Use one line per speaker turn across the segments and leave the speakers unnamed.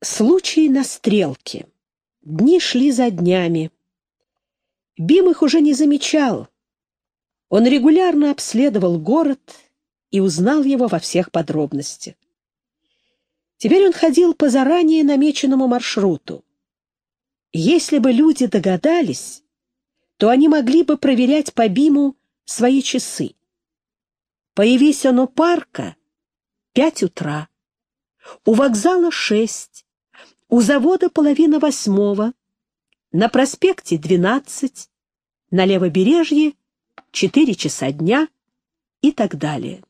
Случай на стрелке. Дни шли за днями. Бим их уже не замечал. Он регулярно обследовал город и узнал его во всех подробностях. Теперь он ходил по заранее намеченному маршруту. Если бы люди догадались, то они могли бы проверять по Биму свои часы. Появись он у парка — пять утра, у вокзала — шесть, у завода половина восьмого, на проспекте двенадцать, на левобережье четыре часа дня и так далее.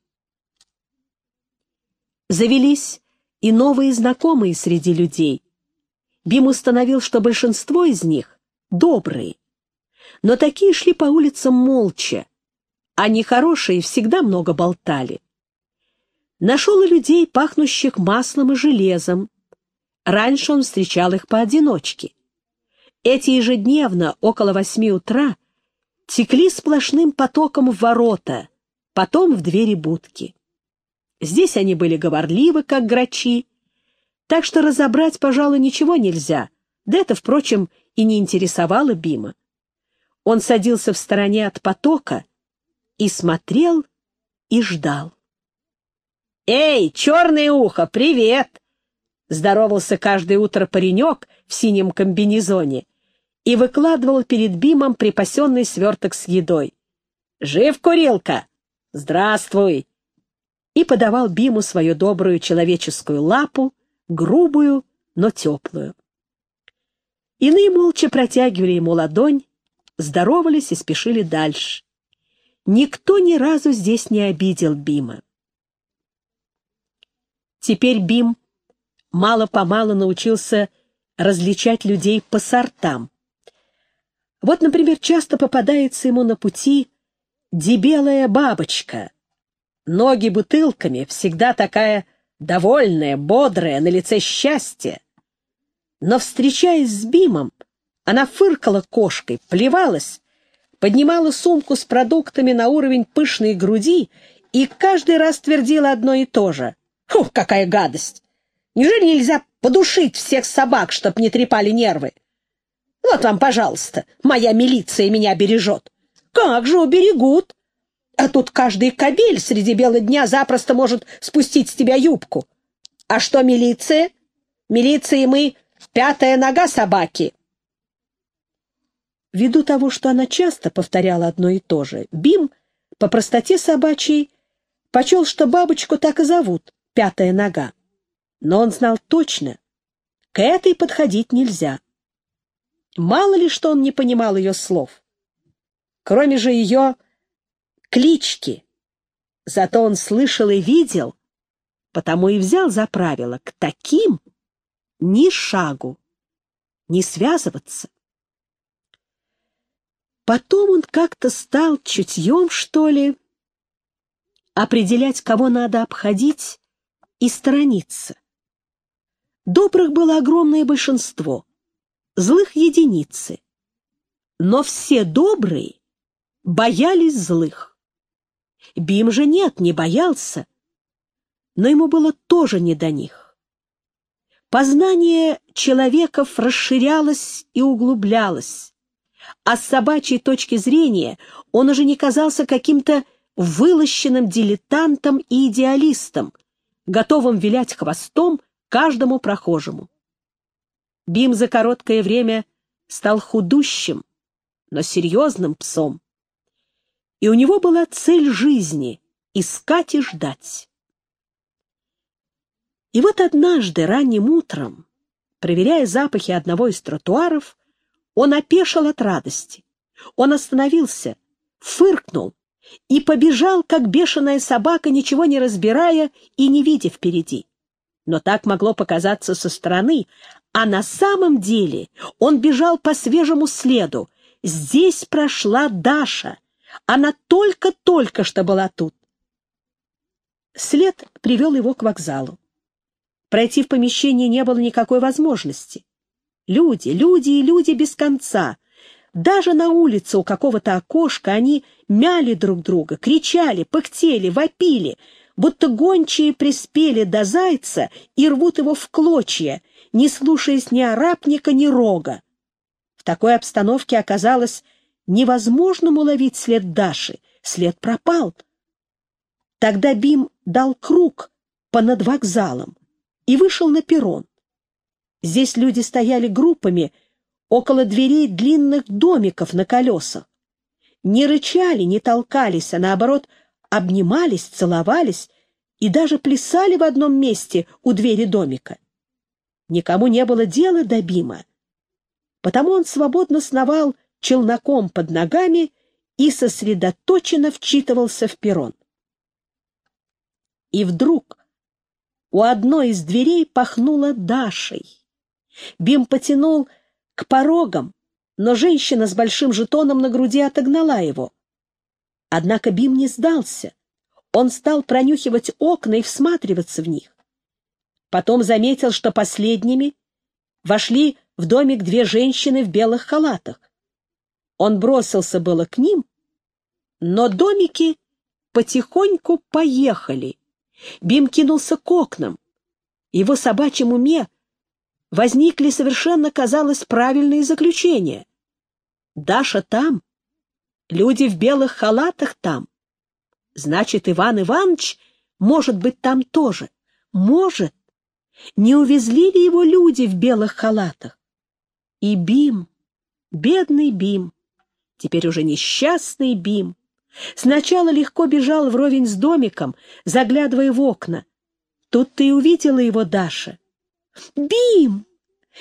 Завелись и новые знакомые среди людей. Бим установил, что большинство из них добрые, но такие шли по улицам молча, а нехорошие всегда много болтали. Нашел и людей, пахнущих маслом и железом, Раньше он встречал их поодиночке. Эти ежедневно, около восьми утра, текли сплошным потоком в ворота, потом в двери будки. Здесь они были говорливы, как грачи, так что разобрать, пожалуй, ничего нельзя, да это, впрочем, и не интересовало Бима. Он садился в стороне от потока и смотрел, и ждал. «Эй, черное ухо, привет!» Здоровался каждое утро паренек в синем комбинезоне и выкладывал перед Бимом припасенный сверток с едой. «Жив, курилка? Здравствуй!» И подавал Биму свою добрую человеческую лапу, грубую, но теплую. Иные молча протягивали ему ладонь, здоровались и спешили дальше. Никто ни разу здесь не обидел Бима. Теперь Бим мало-помалу научился различать людей по сортам. Вот, например, часто попадается ему на пути дебелая бабочка. Ноги бутылками, всегда такая довольная, бодрая, на лице счастье. Но, встречаясь с Бимом, она фыркала кошкой, плевалась, поднимала сумку с продуктами на уровень пышной груди и каждый раз твердила одно и то же. «Фу, какая гадость! Неужели нельзя подушить всех собак, чтоб не трепали нервы? Вот вам, пожалуйста, моя милиция меня бережет. Как же уберегут? А тут каждый кабель среди бела дня запросто может спустить с тебя юбку. А что милиция? Милиции мы пятая нога собаки. Ввиду того, что она часто повторяла одно и то же, Бим, по простоте собачьей, почел, что бабочку так и зовут — пятая нога но он знал точно, к этой подходить нельзя. Мало ли, что он не понимал ее слов. Кроме же ее клички. Зато он слышал и видел, потому и взял за правило к таким ни шагу, не связываться. Потом он как-то стал чутьем, что ли, определять, кого надо обходить и сторониться. Добрых было огромное большинство, злых — единицы. Но все добрые боялись злых. Бим же нет, не боялся, но ему было тоже не до них. Познание человеков расширялось и углублялось, а с собачьей точки зрения он уже не казался каким-то вылощенным дилетантом и идеалистом, готовым вилять хвостом каждому прохожему. Бим за короткое время стал худущим, но серьезным псом. И у него была цель жизни — искать и ждать. И вот однажды ранним утром, проверяя запахи одного из тротуаров, он опешил от радости. Он остановился, фыркнул и побежал, как бешеная собака, ничего не разбирая и не видя впереди но так могло показаться со стороны, а на самом деле он бежал по свежему следу. Здесь прошла Даша. Она только-только что была тут. След привел его к вокзалу. Пройти в помещение не было никакой возможности. Люди, люди и люди без конца. Даже на улице у какого-то окошка они мяли друг друга, кричали, пыхтели, вопили — будто гончие приспели до зайца и рвут его в клочья, не слушаясь ни арапника, ни рога. В такой обстановке оказалось невозможным уловить след Даши, след пропал. Тогда Бим дал круг по над вокзалом и вышел на перрон. Здесь люди стояли группами около дверей длинных домиков на колесах. Не рычали, не толкались, а наоборот обнимались, целовались и даже плясали в одном месте у двери домика. Никому не было дела до Бима, потому он свободно сновал челноком под ногами и сосредоточенно вчитывался в перрон. И вдруг у одной из дверей пахнуло Дашей. Бим потянул к порогам, но женщина с большим жетоном на груди отогнала его. Однако Бим не сдался. Он стал пронюхивать окна и всматриваться в них. Потом заметил, что последними вошли в домик две женщины в белых халатах. Он бросился было к ним, но домики потихоньку поехали. Бим кинулся к окнам. Его собачьем уме возникли совершенно, казалось, правильные заключения. Даша там, люди в белых халатах там. Значит, Иван Иванович может быть там тоже. Может. Не увезли ли его люди в белых халатах? И Бим, бедный Бим, теперь уже несчастный Бим, сначала легко бежал вровень с домиком, заглядывая в окна. Тут-то и увидела его Даша. «Бим!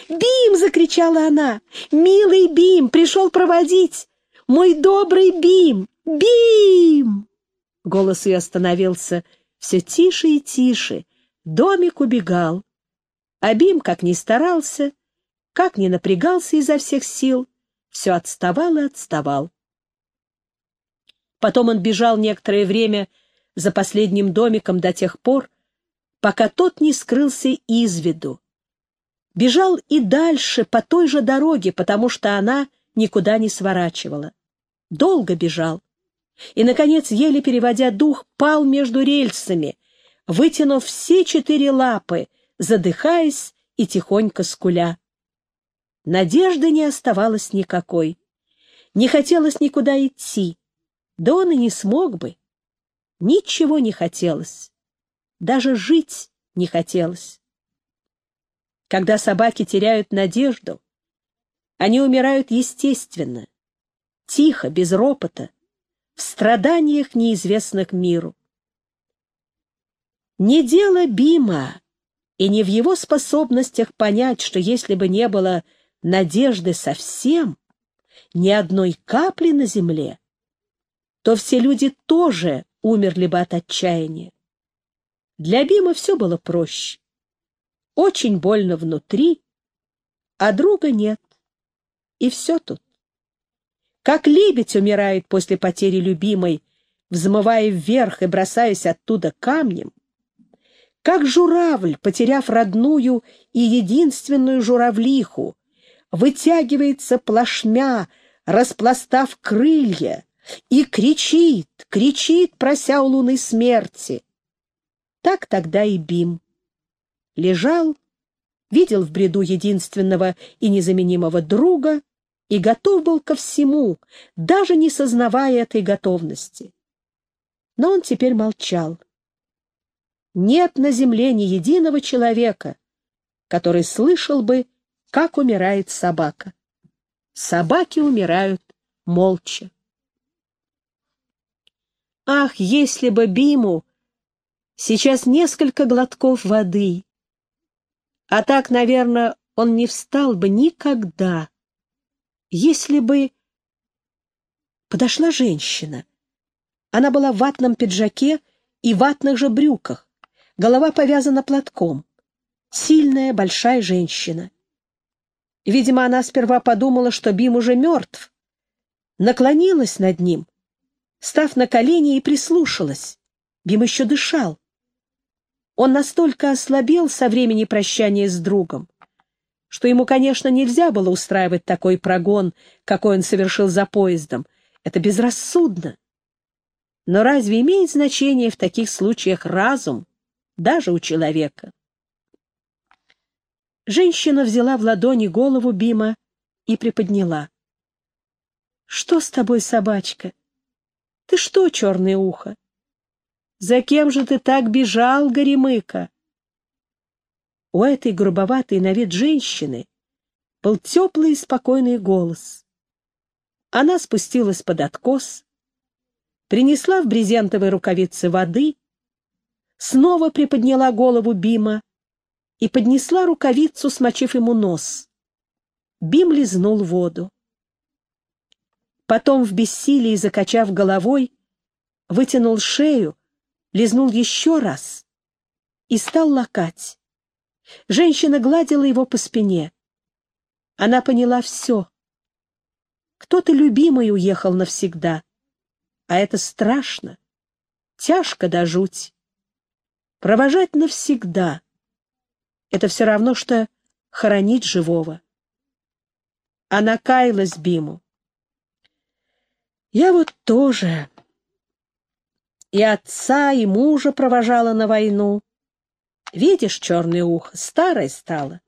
Бим!» — закричала она. «Милый Бим! Пришел проводить! Мой добрый Бим! Бим!» Голос ее остановился все тише и тише. Домик убегал. А Бим, как ни старался, как ни напрягался изо всех сил, все отставал и отставал. Потом он бежал некоторое время за последним домиком до тех пор, пока тот не скрылся из виду. Бежал и дальше по той же дороге, потому что она никуда не сворачивала. Долго бежал. И, наконец, еле переводя дух, пал между рельсами, вытянув все четыре лапы, задыхаясь и тихонько скуля. Надежды не оставалось никакой. Не хотелось никуда идти. Да он и не смог бы. Ничего не хотелось. Даже жить не хотелось. Когда собаки теряют надежду, они умирают естественно, тихо, без ропота, в страданиях, неизвестных миру. Не дело Бима и не в его способностях понять, что если бы не было надежды совсем, ни одной капли на земле, то все люди тоже умерли бы от отчаяния. Для Бима все было проще очень больно внутри, а друга нет. И все тут. Как лебедь умирает после потери любимой, взмывая вверх и бросаясь оттуда камнем, как журавль, потеряв родную и единственную журавлиху, вытягивается плашмя, распластав крылья, и кричит, кричит, прося у луны смерти. Так тогда и Бим лежал, видел в бреду единственного и незаменимого друга и готов был ко всему, даже не сознавая этой готовности. Но он теперь молчал. Нет на земле ни единого человека, который слышал бы, как умирает собака. Собаки умирают молча. Ах, если бы Биму сейчас несколько глотков воды, а так, наверное, он не встал бы никогда, если бы... Подошла женщина. Она была в ватном пиджаке и ватных же брюках. Голова повязана платком. Сильная, большая женщина. Видимо, она сперва подумала, что Бим уже мертв. Наклонилась над ним, став на колени и прислушалась. Бим еще дышал. Он настолько ослабел со времени прощания с другом, что ему, конечно, нельзя было устраивать такой прогон, какой он совершил за поездом. Это безрассудно. Но разве имеет значение в таких случаях разум, даже у человека? Женщина взяла в ладони голову Бима и приподняла. «Что с тобой, собачка? Ты что, черное ухо? За кем же ты так бежал, Горемыка?» У этой грубоватой на вид женщины был теплый и спокойный голос. Она спустилась под откос, принесла в брезентовой рукавице воды, снова приподняла голову Бима и поднесла рукавицу, смочив ему нос. Бим лизнул воду. Потом в бессилии, закачав головой, вытянул шею, лизнул еще раз и стал лакать. Женщина гладила его по спине. Она поняла все. Кто-то любимый уехал навсегда. А это страшно, тяжко до жуть. Провожать навсегда — это все равно, что хоронить живого. Она каялась Биму. Я вот тоже и отца, и мужа провожала на войну. Видишь, черное ухо, старое стало.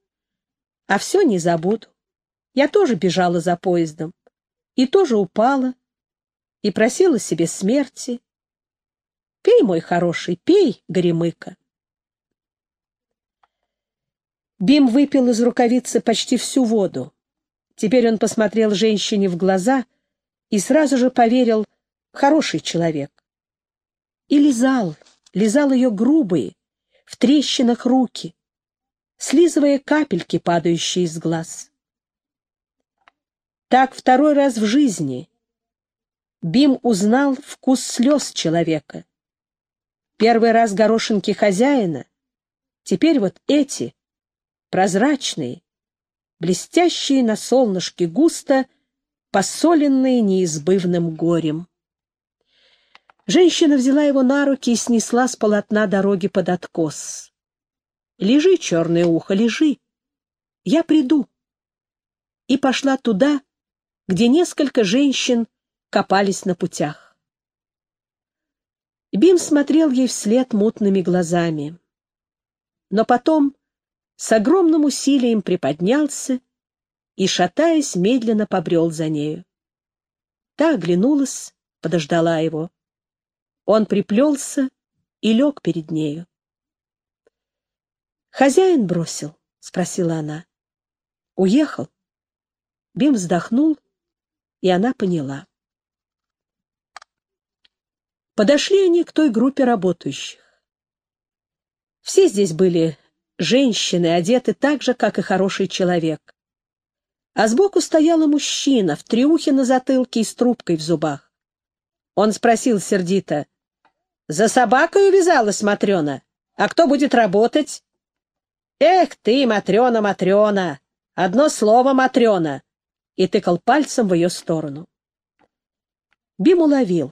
А все не забуду. Я тоже бежала за поездом и тоже упала, и просила себе смерти. Пей, мой хороший, пей, Горемыка. Бим выпил из рукавицы почти всю воду. Теперь он посмотрел женщине в глаза и сразу же поверил, хороший человек. И лизал, лизал ее грубые, в трещинах руки, слизывая капельки, падающие из глаз. Так второй раз в жизни Бим узнал вкус слез человека. Первый раз горошинки хозяина, теперь вот эти, прозрачные, блестящие на солнышке густо, посоленные неизбывным горем. Женщина взяла его на руки и снесла с полотна дороги под откос. «Лежи, черное ухо, лежи. Я приду». И пошла туда, где несколько женщин копались на путях. Бим смотрел ей вслед мутными глазами. Но потом с огромным усилием приподнялся и, шатаясь, медленно побрел за нею. Та оглянулась, подождала его. Он приплелся и лег перед нею. «Хозяин бросил?» — спросила она. «Уехал?» Бим вздохнул, и она поняла. Подошли они к той группе работающих. Все здесь были женщины, одеты так же, как и хороший человек. А сбоку стояла мужчина в триухе на затылке и с трубкой в зубах. Он спросил сердито, «За собакой увязалась Матрена? А кто будет работать?» «Эх ты, Матрена, Матрена! Одно слово Матрена!» и тыкал пальцем в ее сторону. Бим уловил.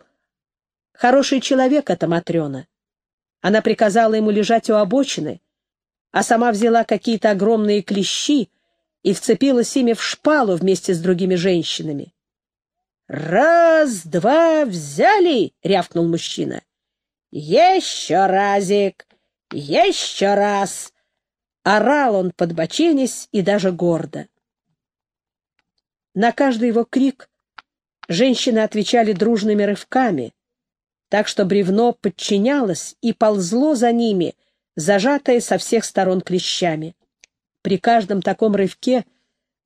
Хороший человек эта Матрена. Она приказала ему лежать у обочины, а сама взяла какие-то огромные клещи и вцепилась ими в шпалу вместе с другими женщинами. «Раз, два, взяли!» — рявкнул мужчина. «Еще разик! Еще раз!» Орал он, подбоченясь и даже гордо. На каждый его крик женщины отвечали дружными рывками, так что бревно подчинялось и ползло за ними, зажатое со всех сторон клещами. При каждом таком рывке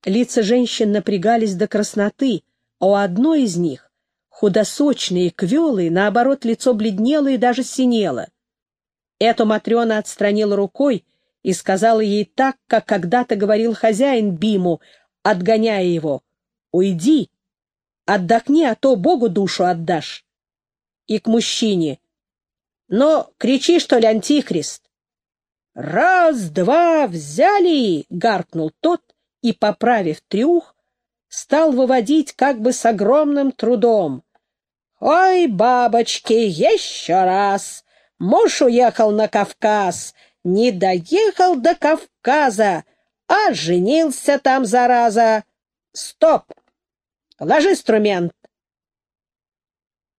лица женщин напрягались до красноты, а у одной из них, худосочной и квелой, наоборот, лицо бледнело и даже синело. Эту Матрена отстранила рукой и сказала ей так, как когда-то говорил хозяин Биму, отгоняя его, «Уйди, отдохни, а то Богу душу отдашь» и к мужчине. Но кричи, что ли, антихрист? «Раз, два, взяли!» — гаркнул тот и, поправив трюх, стал выводить как бы с огромным трудом. «Ой, бабочки, еще раз! Муж уехал на Кавказ, не доехал до Кавказа, а женился там, зараза! Стоп! Ложи инструмент!»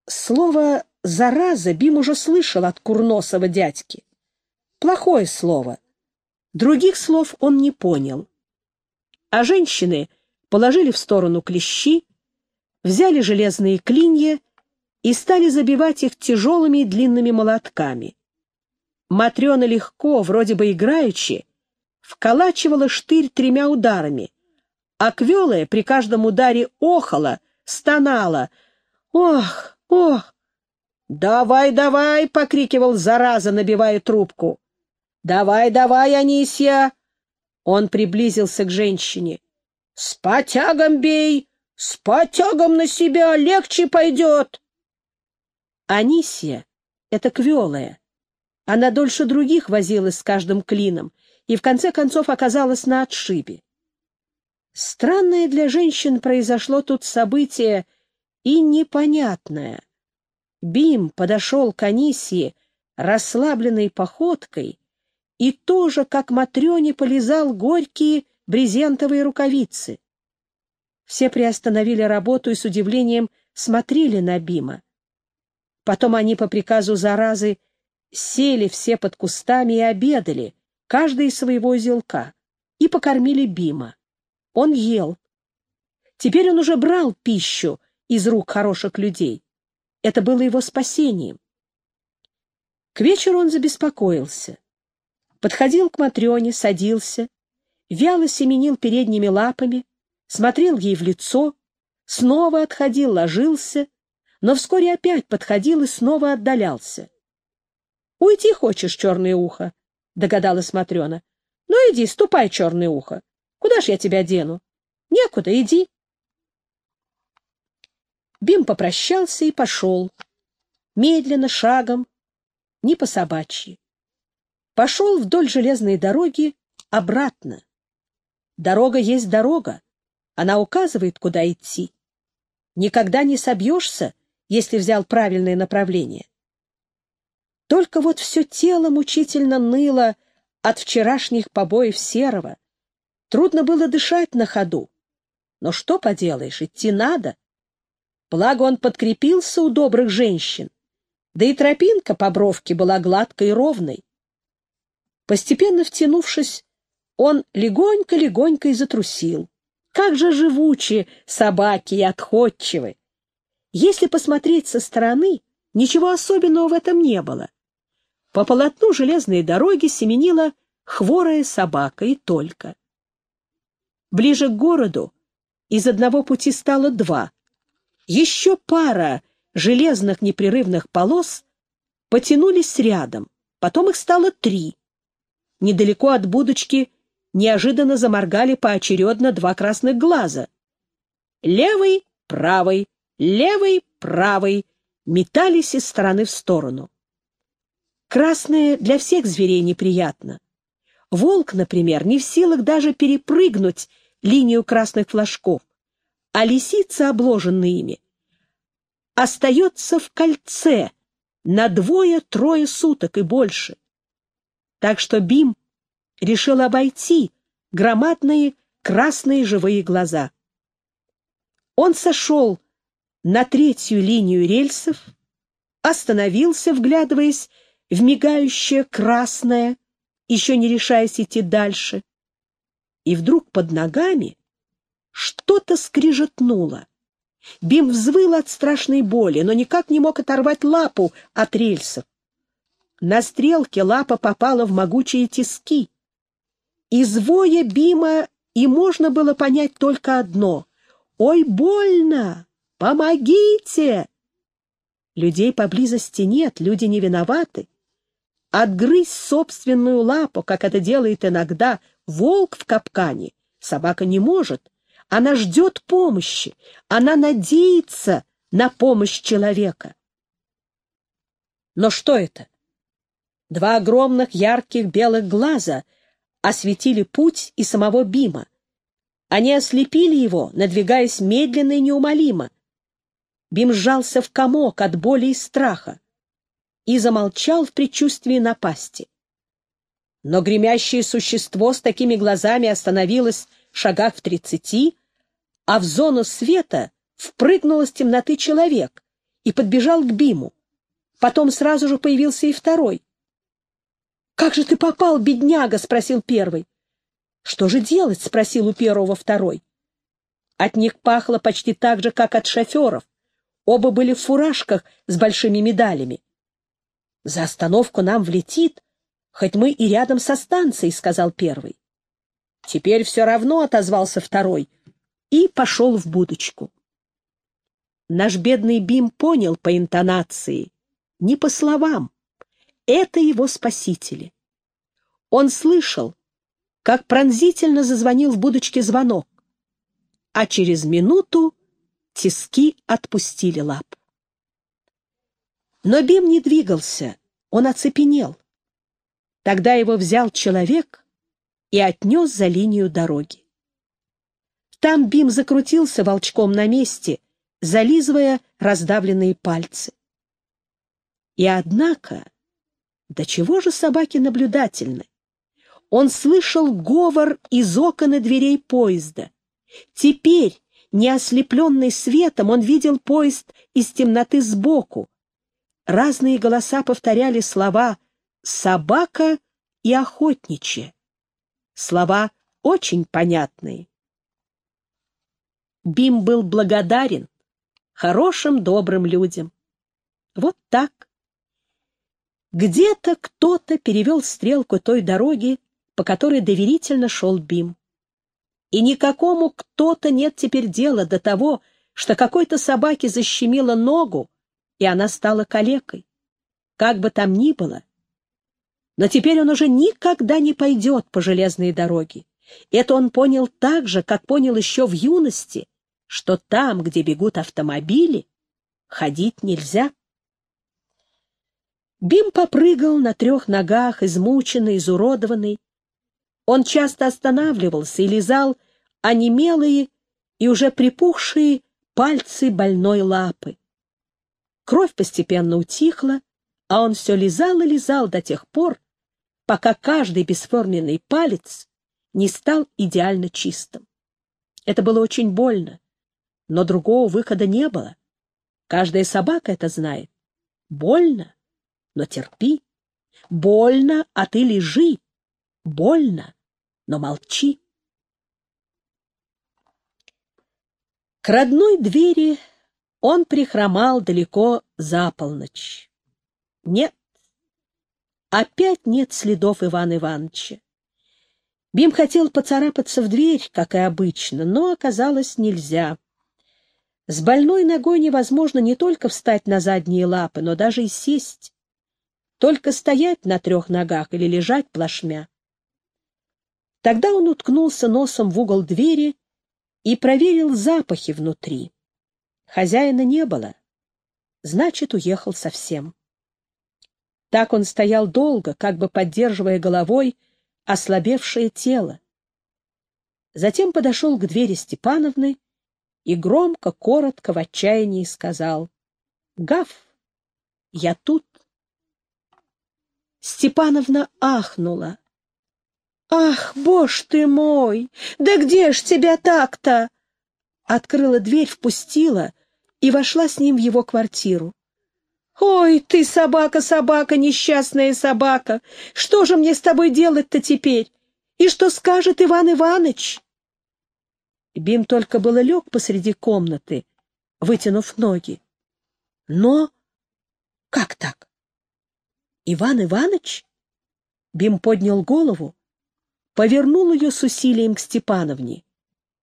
Слово «зараза» Бим уже слышал от курносого дядьки. Плохое слово. Других слов он не понял. А женщины положили в сторону клещи, взяли железные клинья и стали забивать их тяжелыми и длинными молотками. Матрена легко, вроде бы играючи, вколачивала штырь тремя ударами, а Квелая при каждом ударе охала, стонала. «Ох, ох!» «Давай, давай!» — покрикивал зараза, набивая трубку. «Давай, давай, Анисья!» Он приблизился к женщине. «С потягом бей! С потягом на себя! Легче пойдет!» Анисия — это квелая. Она дольше других возилась с каждым клином и в конце концов оказалась на отшибе. Странное для женщин произошло тут событие и непонятное. Бим подошел к Анисии расслабленной походкой и тоже, как Матрёне, полизал горькие брезентовые рукавицы. Все приостановили работу и с удивлением смотрели на Бима. Потом они по приказу заразы сели все под кустами и обедали, каждый из своего узелка, и покормили Бима. Он ел. Теперь он уже брал пищу из рук хороших людей. Это было его спасением. К вечеру он забеспокоился. Подходил к Матрёне, садился, вяло семенил передними лапами, смотрел ей в лицо, снова отходил, ложился, но вскоре опять подходил и снова отдалялся. — Уйти хочешь, черное ухо? — догадалась Матрена. — Ну иди, ступай, черное ухо. Куда ж я тебя дену? Некуда, иди. Бим попрощался и пошел. Медленно, шагом, не по собачьи. Пошел вдоль железной дороги обратно. Дорога есть дорога. Она указывает, куда идти. Никогда не собьешься, если взял правильное направление. Только вот все тело мучительно ныло от вчерашних побоев серого. Трудно было дышать на ходу. Но что поделаешь, идти надо. Благо он подкрепился у добрых женщин, да и тропинка по бровке была гладкой и ровной. Постепенно втянувшись, он легонько-легонько и затрусил. Как же живучи собаки и отходчивы! Если посмотреть со стороны, ничего особенного в этом не было. По полотну железной дороги семенила хворая собака и только. Ближе к городу из одного пути стало два. Еще пара железных непрерывных полос потянулись рядом, потом их стало три. Недалеко от будочки неожиданно заморгали поочередно два красных глаза. Левый, правый, левый, правый метались из стороны в сторону. Красное для всех зверей неприятно. Волк, например, не в силах даже перепрыгнуть линию красных флажков, а лисица, обложенная ими, остается в кольце на двое-трое суток и больше. Так что Бим решил обойти громадные красные живые глаза. Он сошел на третью линию рельсов, остановился, вглядываясь в мигающее красное, еще не решаясь идти дальше. И вдруг под ногами что-то скрижетнуло. Бим взвыл от страшной боли, но никак не мог оторвать лапу от рельсов. На стрелке лапа попала в могучие тиски. Из воя Бима и можно было понять только одно — «Ой, больно! Помогите!» Людей поблизости нет, люди не виноваты. Отгрызть собственную лапу, как это делает иногда волк в капкане, собака не может. Она ждет помощи, она надеется на помощь человека. Но что это? Два огромных ярких белых глаза осветили путь и самого Бима. Они ослепили его, надвигаясь медленно и неумолимо. Бим сжался в комок от боли и страха и замолчал в предчувствии напасти. Но гремящее существо с такими глазами остановилось в шагах в тридцати, а в зону света впрыгнул из темноты человек и подбежал к Биму. Потом сразу же появился и второй. «Как же ты попал, бедняга?» — спросил первый. «Что же делать?» — спросил у первого второй. От них пахло почти так же, как от шоферов. Оба были в фуражках с большими медалями. «За остановку нам влетит, хоть мы и рядом со станцией», — сказал первый. «Теперь все равно», — отозвался второй, и пошел в будочку. Наш бедный Бим понял по интонации, не по словам. Это его спасители. Он слышал, как пронзительно зазвонил в будочке звонок, а через минуту тиски отпустили лап. Но Бим не двигался, он оцепенел. Тогда его взял человек и отнес за линию дороги. Там Бим закрутился волчком на месте, зализывая раздавленные пальцы. И однако, до чего же собаки наблюдательны? Он слышал говор из окон и дверей поезда. Теперь, не ослепленный светом, он видел поезд из темноты сбоку. Разные голоса повторяли слова «собака» и «охотничье». Слова очень понятные. Бим был благодарен хорошим, добрым людям. Вот так. Где-то кто-то перевел стрелку той дороги, по которой доверительно шел Бим. И никакому кто-то нет теперь дела до того, что какой-то собаке защемило ногу, и она стала калекой. Как бы там ни было. Но теперь он уже никогда не пойдет по железной дороге. Это он понял так же, как понял еще в юности, что там, где бегут автомобили, ходить нельзя. Бим попрыгал на трех ногах, измученный, изуродованный. Он часто останавливался и лизал онемелые и уже припухшие пальцы больной лапы. Кровь постепенно утихла, а он все лизал и лизал до тех пор, пока каждый бесформенный палец не стал идеально чистым. Это было очень больно но другого выхода не было. Каждая собака это знает. Больно, но терпи. Больно, а ты лежи. Больно, но молчи. К родной двери он прихромал далеко за полночь. Нет, опять нет следов Ивана Ивановича. Бим хотел поцарапаться в дверь, как и обычно, но оказалось нельзя. С больной ногой невозможно не только встать на задние лапы, но даже и сесть. Только стоять на трех ногах или лежать плашмя. Тогда он уткнулся носом в угол двери и проверил запахи внутри. Хозяина не было. Значит, уехал совсем. Так он стоял долго, как бы поддерживая головой ослабевшее тело. Затем подошел к двери Степановны и громко, коротко, в отчаянии сказал «Гав, я тут». Степановна ахнула. «Ах, боже ты мой! Да где ж тебя так-то?» Открыла дверь, впустила и вошла с ним в его квартиру. «Ой, ты собака, собака, несчастная собака! Что же мне с тобой делать-то теперь? И что скажет Иван Иваныч?» Бим только было лег посреди комнаты, вытянув ноги. Но... Иван Иваныч? Бим поднял голову, повернул ее с усилием к Степановне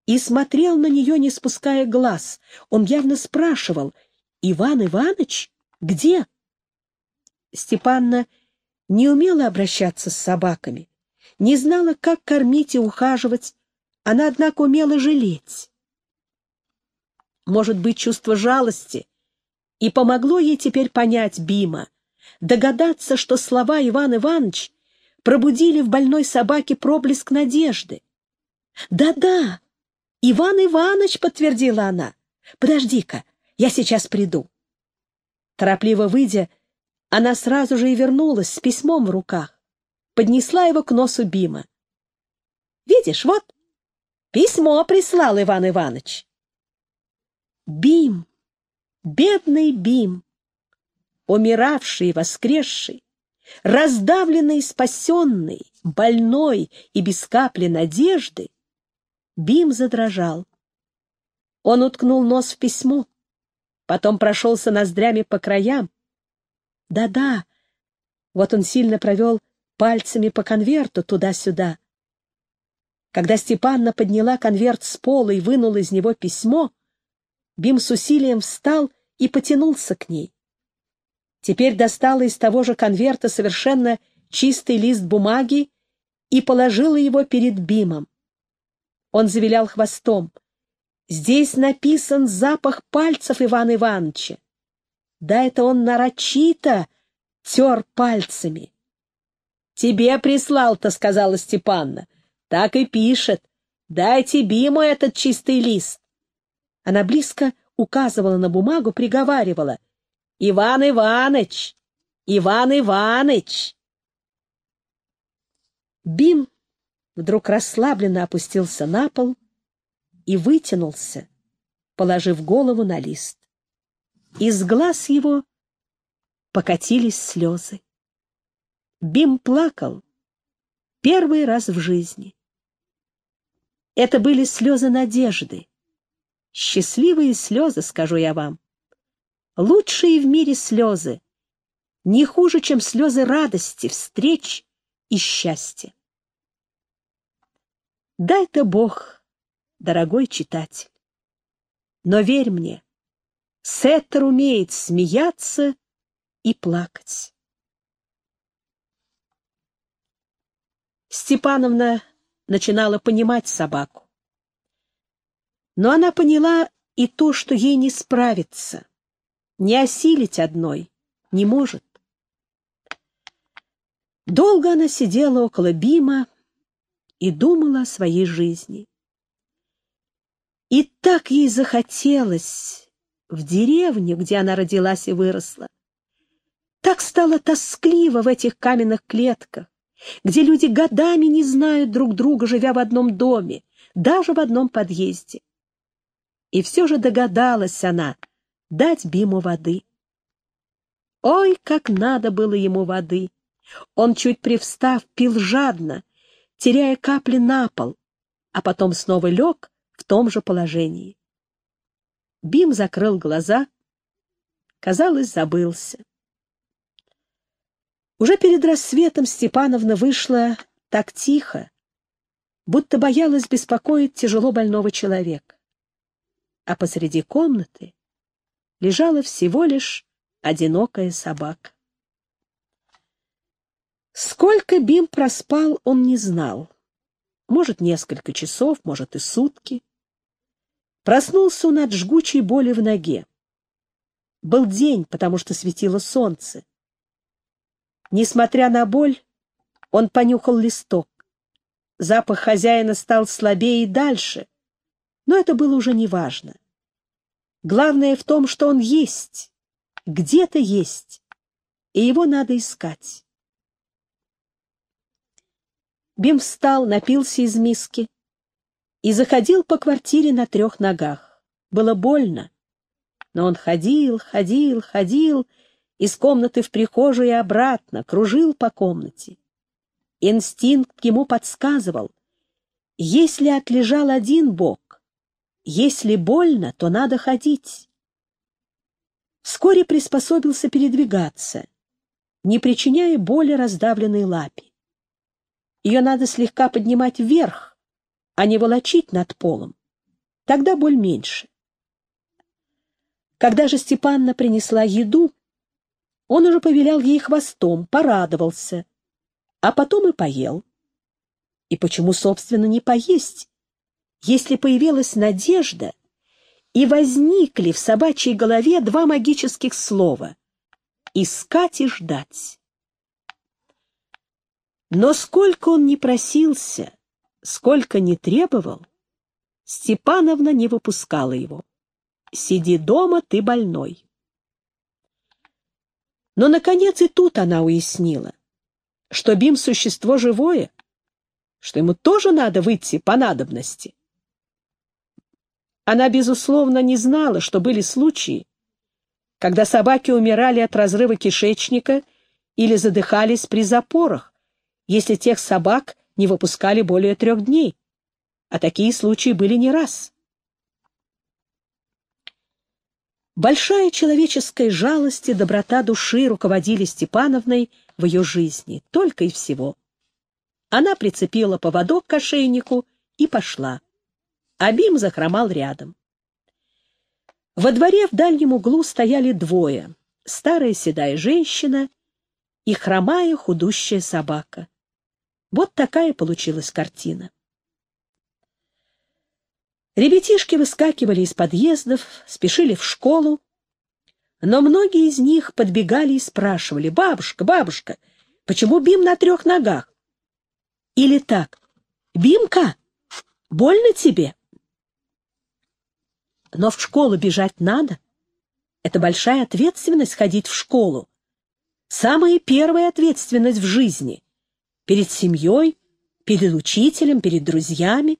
и смотрел на нее, не спуская глаз. Он явно спрашивал, «Иван Иваныч? Где?» Степанна не умела обращаться с собаками, не знала, как кормить и ухаживать она, однако, умела жалеть. Может быть, чувство жалости и помогло ей теперь понять Бима, догадаться, что слова Иван Иванович пробудили в больной собаке проблеск надежды. «Да-да, Иван Иванович», — подтвердила она. «Подожди-ка, я сейчас приду». Торопливо выйдя, она сразу же и вернулась с письмом в руках, поднесла его к носу Бима. «Видишь, вот, Письмо прислал Иван Иванович. Бим, бедный Бим, умиравший и воскресший, раздавленный, спасенный, больной и без капли надежды, Бим задрожал. Он уткнул нос в письмо, потом прошелся ноздрями по краям. Да-да, вот он сильно провел пальцами по конверту туда-сюда. Когда Степанна подняла конверт с пола и вынула из него письмо, Бим с усилием встал и потянулся к ней. Теперь достала из того же конверта совершенно чистый лист бумаги и положила его перед Бимом. Он завилял хвостом. Здесь написан запах пальцев Ивана Ивановича. Да это он нарочито тер пальцами. «Тебе прислал-то», — сказала Степанна. «Так и пишет. Дайте Биму этот чистый лист». Она близко указывала на бумагу, приговаривала. «Иван Иваныч! Иван Иваныч!» Бим вдруг расслабленно опустился на пол и вытянулся, положив голову на лист. Из глаз его покатились слезы. Бим плакал первый раз в жизни. Это были слезы надежды. Счастливые слезы, скажу я вам. Лучшие в мире слезы. Не хуже, чем слезы радости, встреч и счастья. Дай-то Бог, дорогой читатель. Но верь мне, Сеттер умеет смеяться и плакать. Степановна начинала понимать собаку. Но она поняла и то, что ей не справиться, не осилить одной не может. Долго она сидела около Бима, и думала о своей жизни. И так ей захотелось в деревню, где она родилась и выросла. Так стало тоскливо в этих каменных клетках, где люди годами не знают друг друга, живя в одном доме, даже в одном подъезде. И все же догадалась она дать Биму воды. Ой, как надо было ему воды! Он, чуть привстав, пил жадно, теряя капли на пол, а потом снова лег в том же положении. Бим закрыл глаза, казалось, забылся. Уже перед рассветом Степановна вышла так тихо, будто боялась беспокоить тяжело больного человека. А посреди комнаты лежала всего лишь одинокая собака. Сколько Бим проспал, он не знал. Может, несколько часов, может, и сутки. Проснулся он от жгучей боли в ноге. Был день, потому что светило солнце. Несмотря на боль, он понюхал листок. Запах хозяина стал слабее и дальше, но это было уже неважно. Главное в том, что он есть, где-то есть, и его надо искать. Бим встал, напился из миски и заходил по квартире на трех ногах. Было больно, но он ходил, ходил, ходил из комнаты в прихожую и обратно, кружил по комнате. Инстинкт ему подсказывал, если отлежал один бок, если больно, то надо ходить. Вскоре приспособился передвигаться, не причиняя боли раздавленной лапе. Ее надо слегка поднимать вверх, а не волочить над полом. Тогда боль меньше. Когда же Степанна принесла еду, он уже повелял ей хвостом, порадовался, а потом и поел. И почему, собственно, не поесть, если появилась надежда и возникли в собачьей голове два магических слова — искать и ждать? Но сколько он не просился, сколько не требовал, Степановна не выпускала его. «Сиди дома, ты больной». Но, наконец, и тут она уяснила, что Бим — существо живое, что ему тоже надо выйти по надобности. Она, безусловно, не знала, что были случаи, когда собаки умирали от разрыва кишечника или задыхались при запорах, если тех собак не выпускали более трех дней. А такие случаи были не раз. Большая человеческая жалость и доброта души руководили Степановной в ее жизни, только и всего. Она прицепила поводок к ошейнику и пошла. Абим захромал рядом. Во дворе в дальнем углу стояли двое — старая седая женщина и хромая худущая собака. Вот такая получилась картина. Ребятишки выскакивали из подъездов, спешили в школу, но многие из них подбегали и спрашивали, «Бабушка, бабушка, почему Бим на трех ногах?» Или так, «Бимка, больно тебе?» Но в школу бежать надо. Это большая ответственность ходить в школу. Самая первая ответственность в жизни. Перед семьей, перед учителем, перед друзьями.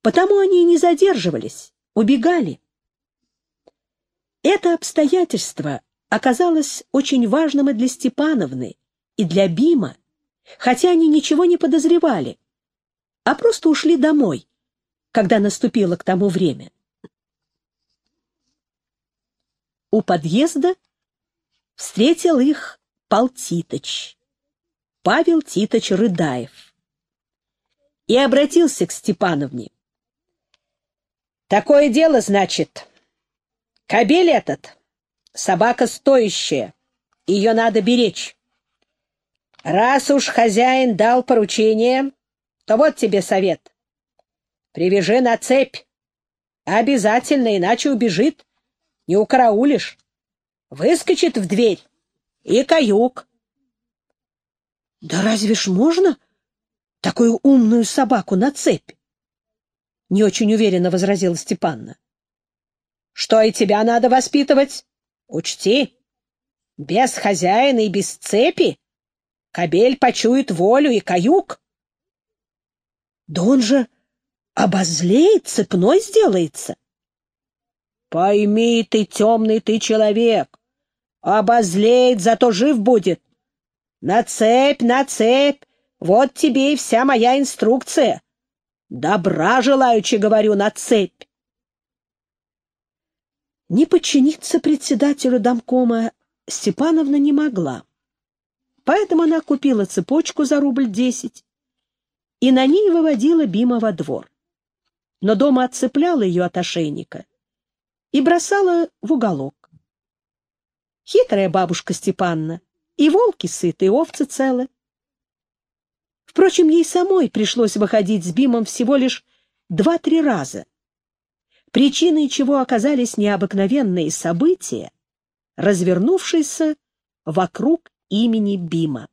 Потому они и не задерживались, убегали. Это обстоятельство оказалось очень важным и для Степановны, и для Бима, хотя они ничего не подозревали, а просто ушли домой, когда наступило к тому время. У подъезда встретил их Пал Титоч, Павел Титоч Рыдаев, и обратился к Степановне. Такое дело, значит. Кобель этот — собака стоящая, ее надо беречь. Раз уж хозяин дал поручение, то вот тебе совет. Привяжи на цепь. Обязательно, иначе убежит. Не укараулишь. Выскочит в дверь. И каюк. Да разве ж можно такую умную собаку на цепь? не очень уверенно возразила Степанна. Что и тебя надо воспитывать? Учти, без хозяина и без цепи кобель почует волю и каюк. Да он же обозлеет, цепной сделается. Пойми ты, темный ты человек, обозлеет, зато жив будет. На цепь, на цепь, вот тебе и вся моя инструкция. Добра желаючи, говорю, на цепь. Не подчиниться председателю домкома Степановна не могла. Поэтому она купила цепочку за рубль десять и на ней выводила Бима во двор. Но дома отцепляла ее от ошейника и бросала в уголок. Хитрая бабушка Степанна, и волки сыты, и овцы целы. Впрочем, ей самой пришлось выходить с Бимом всего лишь два-три раза, причиной чего оказались необыкновенные события, развернувшиеся вокруг имени Бима.